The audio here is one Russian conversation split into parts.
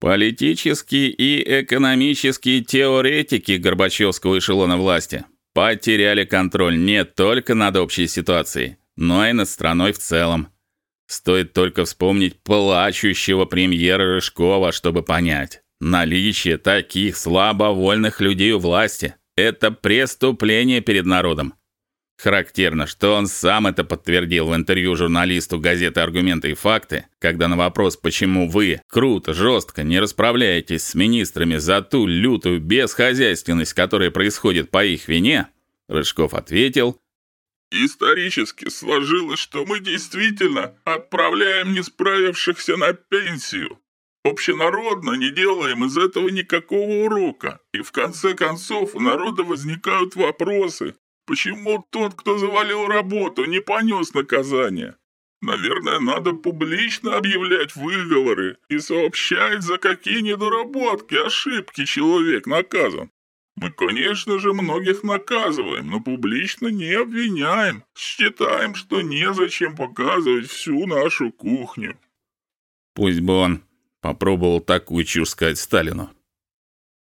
Политические и экономические теоретики Горбачевского эшелона власти потеряли контроль не только над общей ситуацией, но и над страной в целом. Стоит только вспомнить плачущего премьера Рыжкова, чтобы понять, наличие таких слабовольных людей у власти это преступление перед народом. Характерно, что он сам это подтвердил в интервью журналисту газеты Аргументы и факты, когда на вопрос, почему вы круто, жестко не расправляетесь с министрами за ту лютую бесхозяйственность, которая происходит по их вине, Рыжков ответил: Исторически сложилось, что мы действительно отправляем не справившихся на пенсию. Общенародно не делаем из этого никакого урока. И в конце концов у народа возникают вопросы, Почему тот, кто завалил работу, не понес наказание? Наверное, надо публично объявлять выговоры и сообщать, за какие недоработки, ошибки человек наказан. Мы, конечно же, многих наказываем, но публично не обвиняем. Считаем, что незачем показывать всю нашу кухню. Пусть бы он попробовал такую чушь сказать Сталину.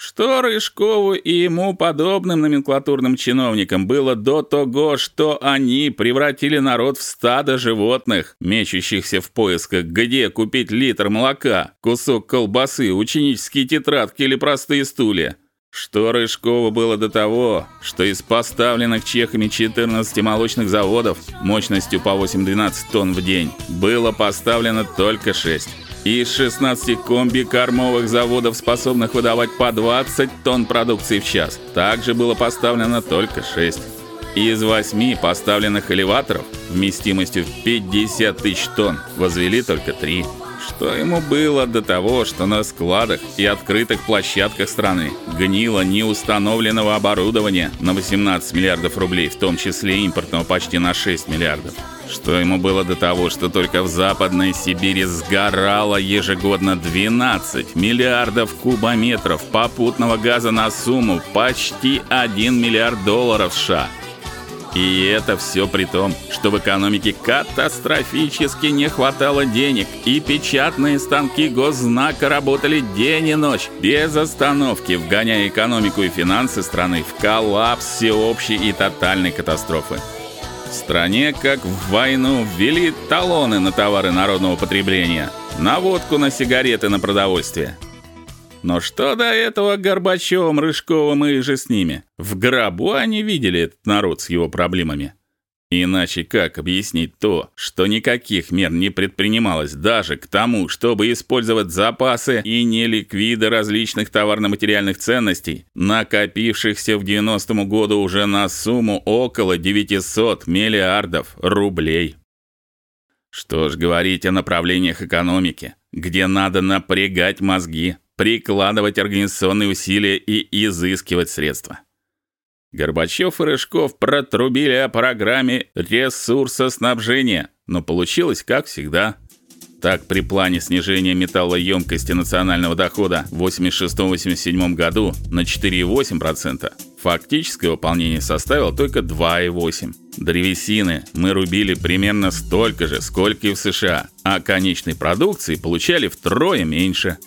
Что Рыжкову и ему подобным номенклатурным чиновникам было до того, что они превратили народ в стадо животных, мечущихся в поисках, где купить литр молока, кусок колбасы, ученические тетрадки или простые стулья. Что Рыжкову было до того, что из поставленных чехами 14 молочных заводов мощностью по 8-12 тонн в день было поставлено только 6. Из 16 комби-кормовых заводов, способных выдавать по 20 тонн продукции в час, также было поставлено только 6. Из 8 поставленных элеваторов вместимостью в 50 тысяч тонн возвели только 3. Что ему было до того, что на складах и открытых площадках страны гнило неустановленного оборудования на 18 миллиардов рублей, в том числе импортного почти на 6 миллиардов? Что ему было до того, что только в Западной Сибири сгорало ежегодно 12 миллиардов кубометров попутного газа на сумму почти 1 миллиард долларов США? И это все при том, что в экономике катастрофически не хватало денег, и печатные станки Госзнака работали день и ночь, без остановки, вгоняя экономику и финансы страны в коллапс всеобщей и тотальной катастрофы. В стране, как в войну, ввели талоны на товары народного потребления, на водку, на сигареты, на продовольствие. Но что до этого Горбачевым, Рыжковым и же с ними? В гробу они видели этот народ с его проблемами. Иначе как объяснить то, что никаких мер не предпринималось даже к тому, чтобы использовать запасы и неликвиды различных товарно-материальных ценностей, накопившихся в 90 году уже на сумму около 900 миллиардов рублей? Что ж говорить о направлениях экономики, где надо напрягать мозги, прикладывать организационные усилия и изыскивать средства. Горбачев и Рыжков протрубили о программе ресурсоснабжения, но получилось как всегда. Так, при плане снижения металлоемкости национального дохода в 86-87 году на 4,8%, фактическое выполнение составило только 2,8%. Древесины мы рубили примерно столько же, сколько и в США, а конечной продукции получали втрое меньше.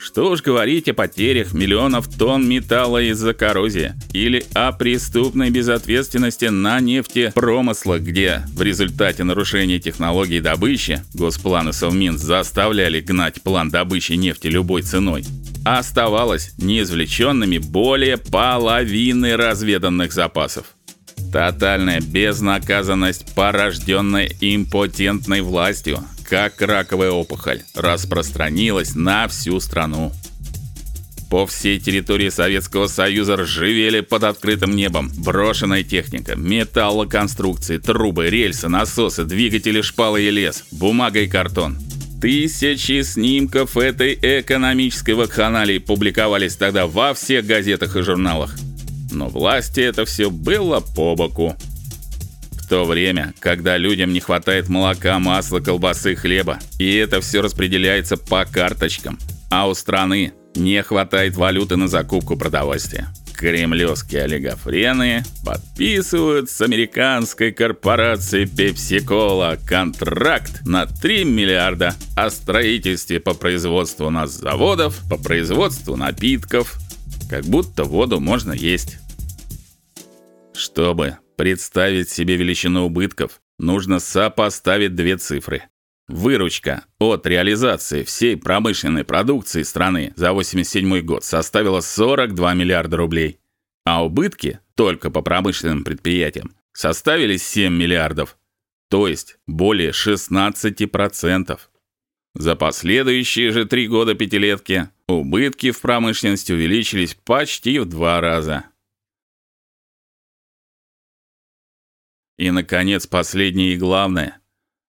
Что уж говорить о потерях миллионов тонн металла из-за коррозии или о преступной безответственности на нефтепромыслах, где в результате нарушения технологий добычи Госплан и Совмин заставляли гнать план добычи нефти любой ценой. Оставалось неизвлеченными более половины разведанных запасов. Тотальная безнаказанность, порожденная импотентной властью, как раковая опухоль, распространилась на всю страну. По всей территории Советского Союза ржавели под открытым небом брошенная техника, металлоконструкции, трубы, рельсы, насосы, двигатели, шпалы и лес, бумага и картон. Тысячи снимков этой экономической вакханалии публиковались тогда во всех газетах и журналах. Но власти это все было по боку то время, когда людям не хватает молока, масла, колбасы, хлеба, и это все распределяется по карточкам, а у страны не хватает валюты на закупку продовольствия. кремлевские олигофрены подписывают с американской корпорацией PepsiCola контракт на 3 миллиарда о строительстве по производству нас заводов, по производству напитков, как будто воду можно есть. Чтобы представить себе величину убытков, нужно сопоставить две цифры. Выручка от реализации всей промышленной продукции страны за 87 год составила 42 миллиарда рублей, а убытки только по промышленным предприятиям составили 7 миллиардов, то есть более 16%. За последующие же три года пятилетки убытки в промышленности увеличились почти в два раза. И наконец, последнее и главное.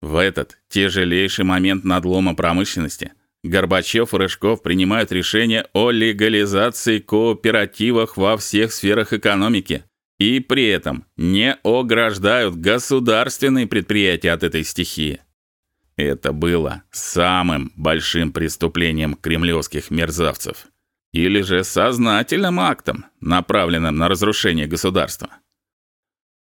В этот тяжелейший момент надлома промышленности Горбачев и Рыжков принимают решение о легализации кооперативов во всех сферах экономики и при этом не ограждают государственные предприятия от этой стихии. Это было самым большим преступлением кремлевских мерзавцев или же сознательным актом, направленным на разрушение государства.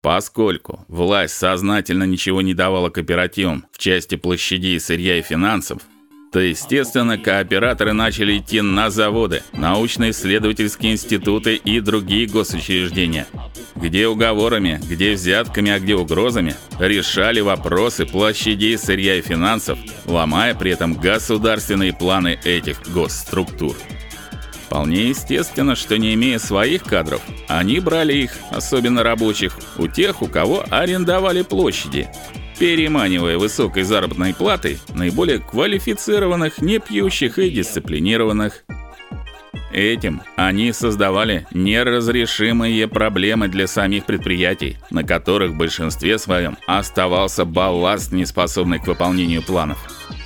Поскольку власть сознательно ничего не давала кооперативам в части площадей сырья и финансов, то, естественно, кооператоры начали идти на заводы, научно-исследовательские институты и другие госучреждения, где уговорами, где взятками, а где угрозами решали вопросы площадей сырья и финансов, ломая при этом государственные планы этих госструктур. Вполне естественно, что не имея своих кадров, они брали их, особенно рабочих, у тех, у кого арендовали площади, переманивая высокой заработной платой наиболее квалифицированных, непьющих и дисциплинированных. Этим они создавали неразрешимые проблемы для самих предприятий, на которых в большинстве своем оставался балласт, неспособный к выполнению планов.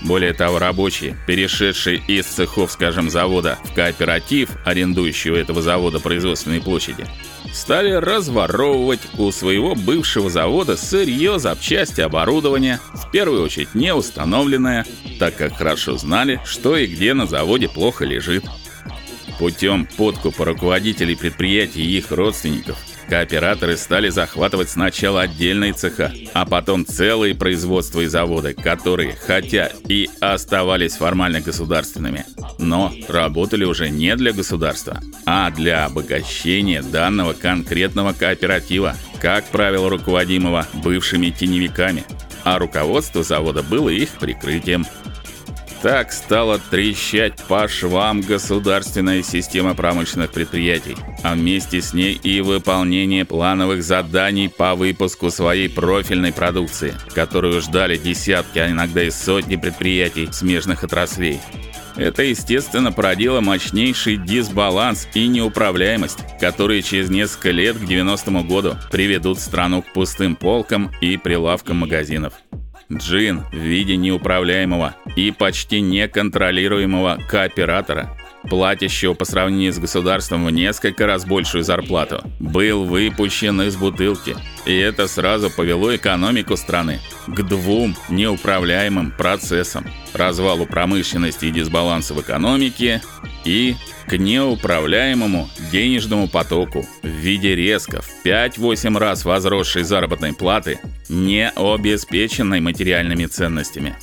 Более того, рабочие, перешедшие из цехов, скажем, завода в кооператив, арендующий у этого завода производственные площади, стали разворовывать у своего бывшего завода сырье, запчасти, оборудование, в первую очередь не установленное, так как хорошо знали, что и где на заводе плохо лежит. Путем подкупа руководителей предприятий и их родственников Кооператоры стали захватывать сначала отдельные цеха, а потом целые производства и заводы, которые, хотя и оставались формально государственными, но работали уже не для государства, а для обогащения данного конкретного кооператива, как правило, руководимого бывшими теневиками, а руководство завода было их прикрытием. Так стала трещать по швам государственная система промышленных предприятий, а вместе с ней и выполнение плановых заданий по выпуску своей профильной продукции, которую ждали десятки, а иногда и сотни предприятий смежных отраслей. Это, естественно, породило мощнейший дисбаланс и неуправляемость, которые через несколько лет к 90-му году приведут страну к пустым полкам и прилавкам магазинов. Джин в виде неуправляемого и почти неконтролируемого кооператора, платящего по сравнению с государством в несколько раз большую зарплату, был выпущен из бутылки. И это сразу повело экономику страны к двум неуправляемым процессам: развалу промышленности и дисбалансу в экономике и к неуправляемому денежному потоку в виде резко в 5-8 раз возросшей заработной платы, не обеспеченной материальными ценностями.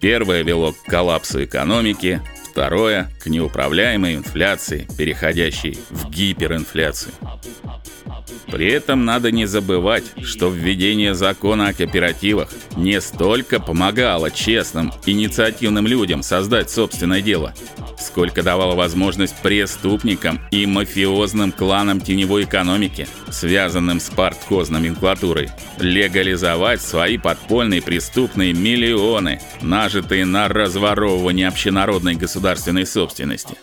Первое вело к коллапсу экономики, второе к неуправляемой инфляции, переходящей в гиперинфляцию. При этом надо не забывать, что введение закона о кооперативах не столько помогало честным, инициативным людям создать собственное дело, сколько давало возможность преступникам и мафиозным кланам теневой экономики, связанным с парткоз-номенклатурой, легализовать свои подпольные преступные миллионы, нажитые на разворовывании общенародной государственной собственности.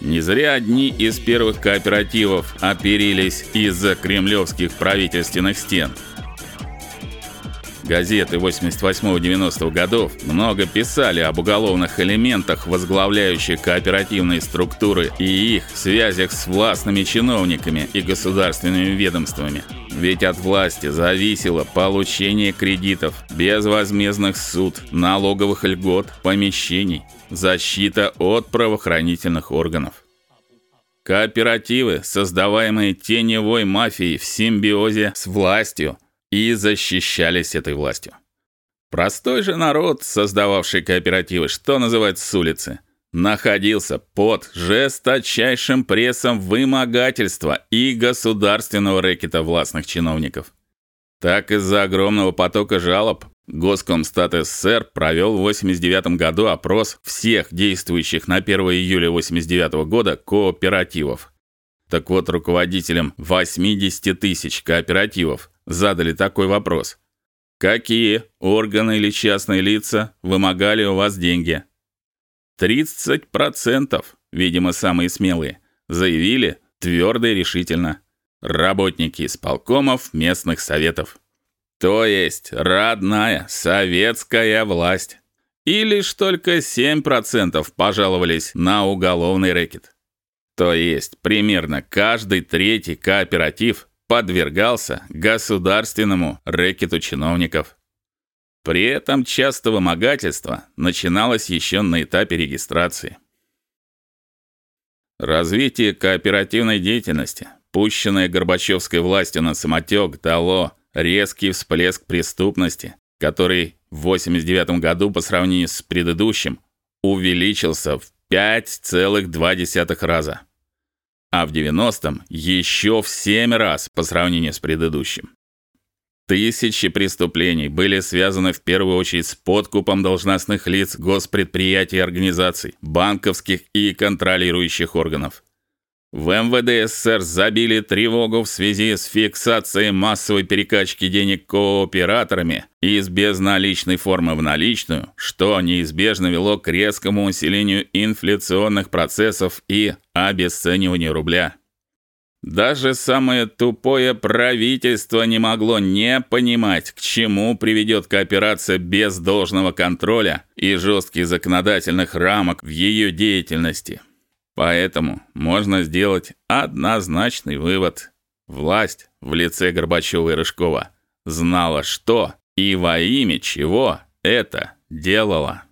Не зря одни из первых кооперативов оперились из-за кремлевских правительственных стен. Газеты 88-90 годов много писали об уголовных элементах, возглавляющих кооперативные структуры и их связях с властными чиновниками и государственными ведомствами. Ведь от власти зависело получение кредитов, безвозмездных суд, налоговых льгот, помещений, защита от правоохранительных органов. Кооперативы, создаваемые теневой мафией в симбиозе с властью, и защищались этой властью. Простой же народ, создававший кооперативы, что называется с улицы, находился под жесточайшим прессом вымогательства и государственного рэкета властных чиновников. Так из-за огромного потока жалоб Госкомстат СССР провел в 89 году опрос всех действующих на 1 июля 89 года кооперативов. Так вот, руководителям 80 тысяч кооперативов задали такой вопрос: Какие органы или частные лица вымогали у вас деньги? 30%, видимо, самые смелые, заявили твердо и решительно: работники исполкомов местных советов. То есть родная советская власть. И лишь только 7% пожаловались на уголовный рэкет. То есть примерно каждый третий кооператив подвергался государственному рэкету чиновников. При этом часто вымогательство начиналось еще на этапе регистрации. Развитие кооперативной деятельности, пущенное Горбачевской властью на самотек, дало резкий всплеск преступности, который в 89 году по сравнению с предыдущим увеличился в 5,2 раза а в 90-м еще в 7 раз по сравнению с предыдущим. Тысячи преступлений были связаны в первую очередь с подкупом должностных лиц госпредприятий и организаций, банковских и контролирующих органов. В МВД СССР забили тревогу в связи с фиксацией массовой перекачки денег кооператорами из безналичной формы в наличную, что неизбежно вело к резкому усилению инфляционных процессов и обесцениванию рубля. Даже самое тупое правительство не могло не понимать, к чему приведет кооперация без должного контроля и жестких законодательных рамок в ее деятельности. Поэтому можно сделать однозначный вывод. Власть в лице Горбачёва и Рыжкова знала, что и во имя чего это делала.